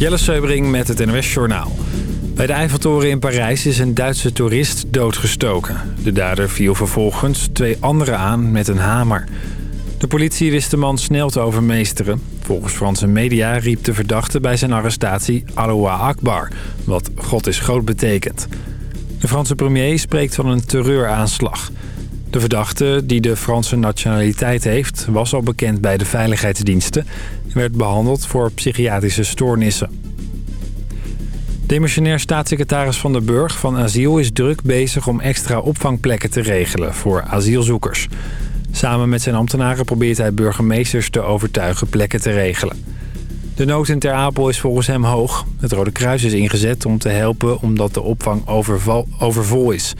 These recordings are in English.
Jelle Seubering met het NOS Journaal. Bij de Eiffeltoren in Parijs is een Duitse toerist doodgestoken. De dader viel vervolgens twee anderen aan met een hamer. De politie wist de man snel te overmeesteren. Volgens Franse media riep de verdachte bij zijn arrestatie Aloha Akbar... wat God is groot betekent. De Franse premier spreekt van een terreuraanslag. De verdachte, die de Franse nationaliteit heeft... was al bekend bij de veiligheidsdiensten... en werd behandeld voor psychiatrische stoornissen. Demissionair staatssecretaris Van der Burg van Asiel is druk bezig om extra opvangplekken te regelen voor asielzoekers. Samen met zijn ambtenaren probeert hij burgemeesters te overtuigen plekken te regelen. De nood in Ter Apel is volgens hem hoog. Het Rode Kruis is ingezet om te helpen omdat de opvang overvol is.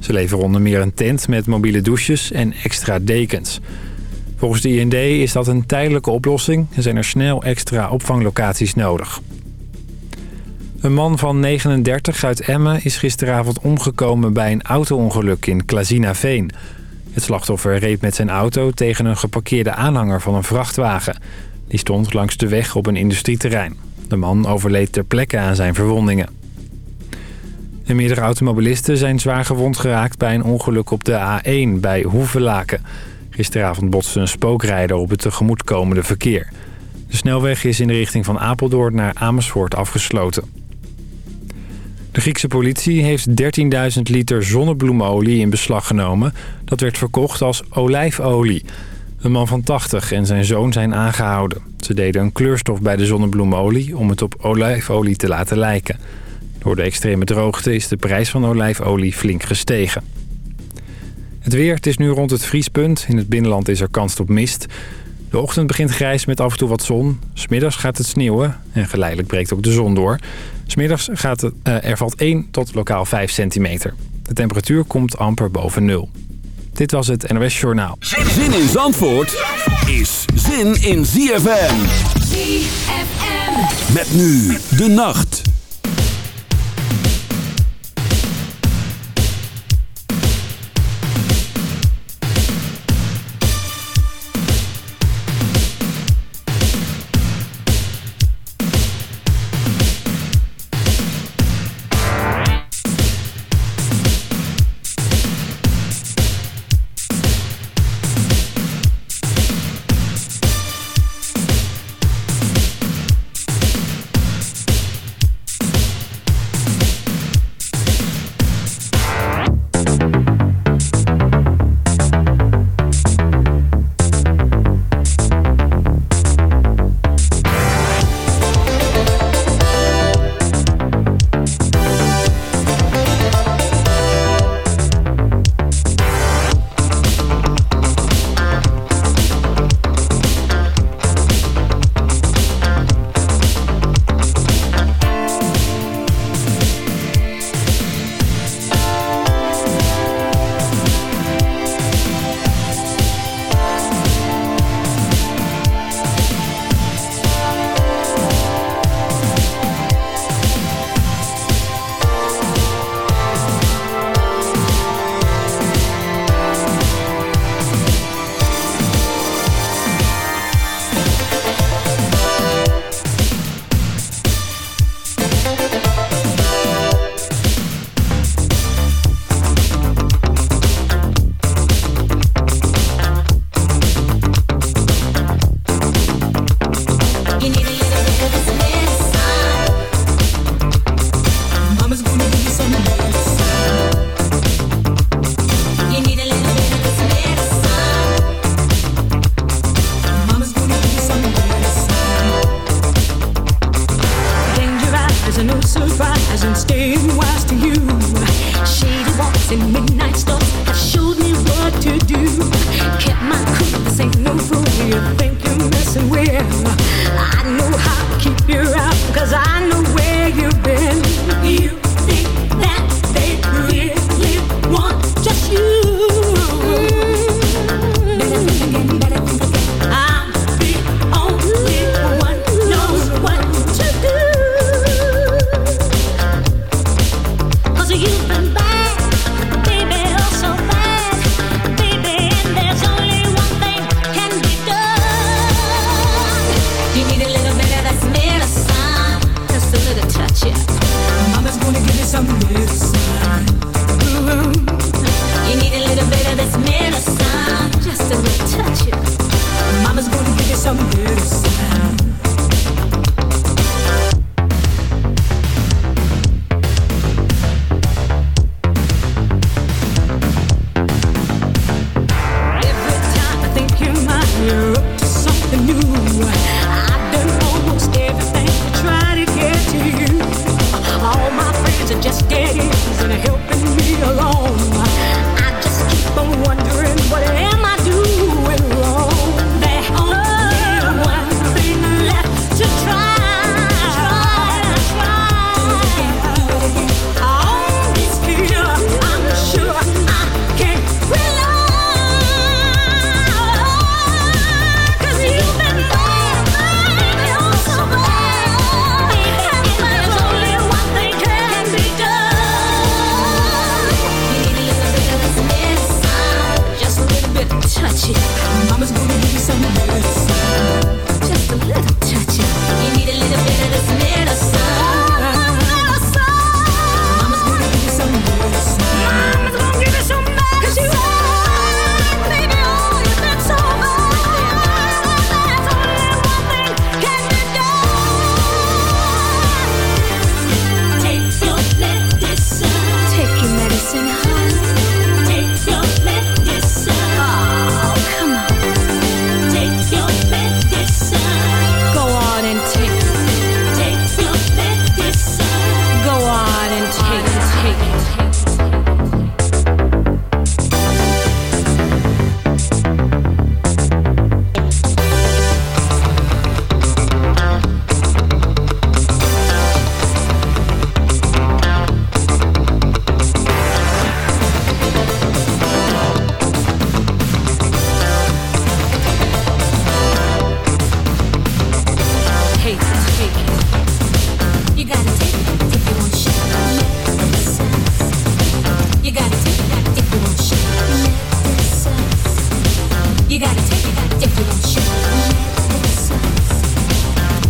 Ze leveren onder meer een tent met mobiele douches en extra dekens. Volgens de IND is dat een tijdelijke oplossing en zijn er snel extra opvanglocaties nodig. Een man van 39 uit Emmen is gisteravond omgekomen bij een auto-ongeluk in Klazinaveen. Het slachtoffer reed met zijn auto tegen een geparkeerde aanhanger van een vrachtwagen. Die stond langs de weg op een industrieterrein. De man overleed ter plekke aan zijn verwondingen. Meerdere automobilisten zijn zwaar gewond geraakt bij een ongeluk op de A1 bij Hoevelaken. Gisteravond botste een spookrijder op het tegemoetkomende verkeer. De snelweg is in de richting van Apeldoorn naar Amersfoort afgesloten. De Griekse politie heeft 13.000 liter zonnebloemolie in beslag genomen. Dat werd verkocht als olijfolie. Een man van 80 en zijn zoon zijn aangehouden. Ze deden een kleurstof bij de zonnebloemolie om het op olijfolie te laten lijken. Door de extreme droogte is de prijs van olijfolie flink gestegen. Het weer, het is nu rond het vriespunt. In het binnenland is er kans op mist. De ochtend begint grijs met af en toe wat zon. Smiddags gaat het sneeuwen en geleidelijk breekt ook de zon door. Smiddags gaat het, uh, er valt 1 tot lokaal 5 centimeter. De temperatuur komt amper boven nul. Dit was het NOS Journaal. Zin in Zandvoort is zin in ZFM. ZFM. Met nu de nacht.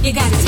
You need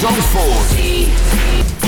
Zandvoort.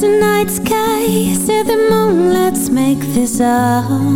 the night sky Said the moon, let's make this up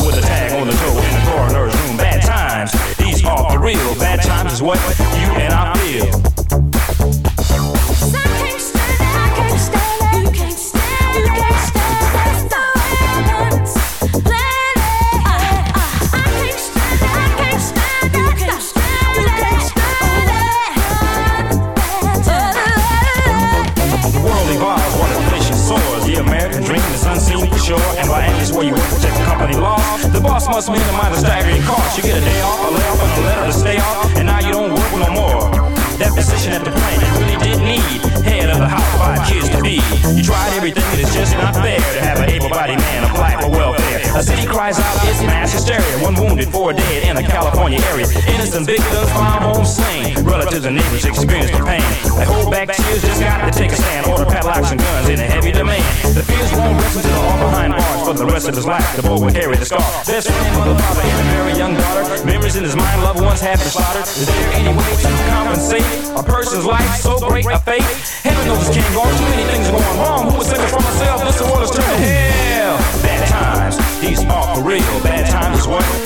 Soon with a tag on the toe in the coroner's room. Bad times, these are for real. Bad times is what you and I feel. And neighbors experience the pain. They hold back tears, just got to take a stand. Order padlocks and guns in a heavy demand. The fears won't rest until all behind bars for the rest of his life. The boy will carry the scar. Best friend, mother, father, and a very young daughter. Memories in his mind, loved ones have been slaughtered. Is there any way to compensate a person's life so great a fate? Heaven knows it can't go. Too many things are going wrong. Who was thinking for myself? This world is turning hell. Bad times, these are for real. Bad times is what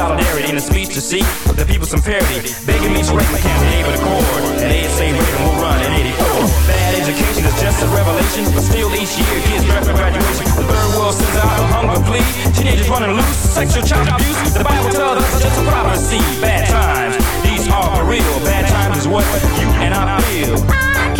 solidarity in a speech to seek the people some parity. Begging me to write my campaign with a cord. And they say Reagan will run in 84. Bad education is just a revelation, but still each year kids draft for graduation. The third world sends out a hunger plea. Teenagers running loose, sexual child abuse. The Bible tells us it's just a prophecy. Bad times, these are for real. Bad times is what you and I feel.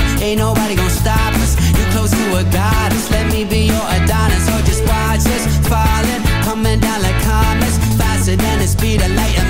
Ain't nobody gonna stop us. You're close to a goddess. Let me be your Adonis. Or just watch us falling Coming down like comets. Faster than the speed of light.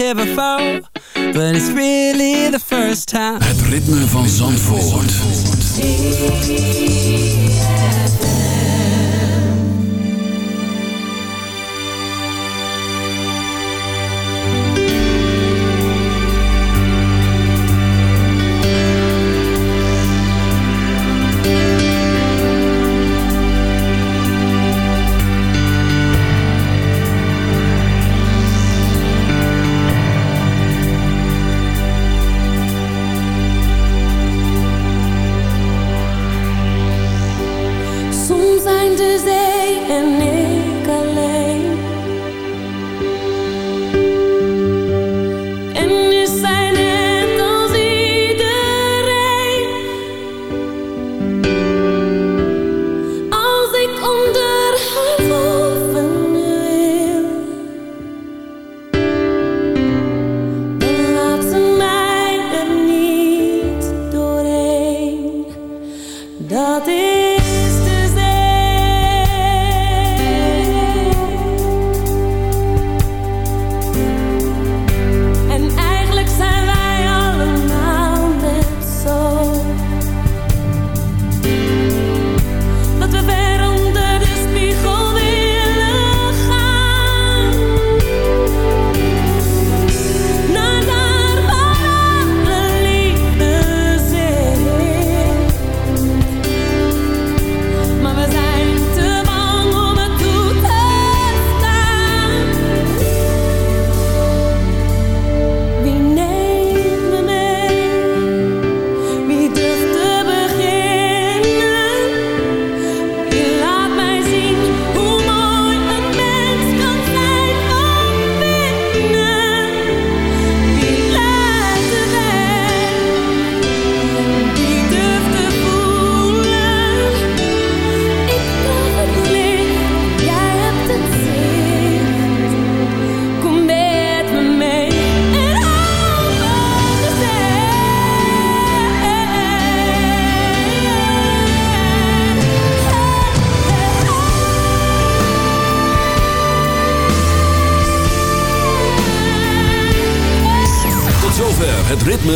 terrified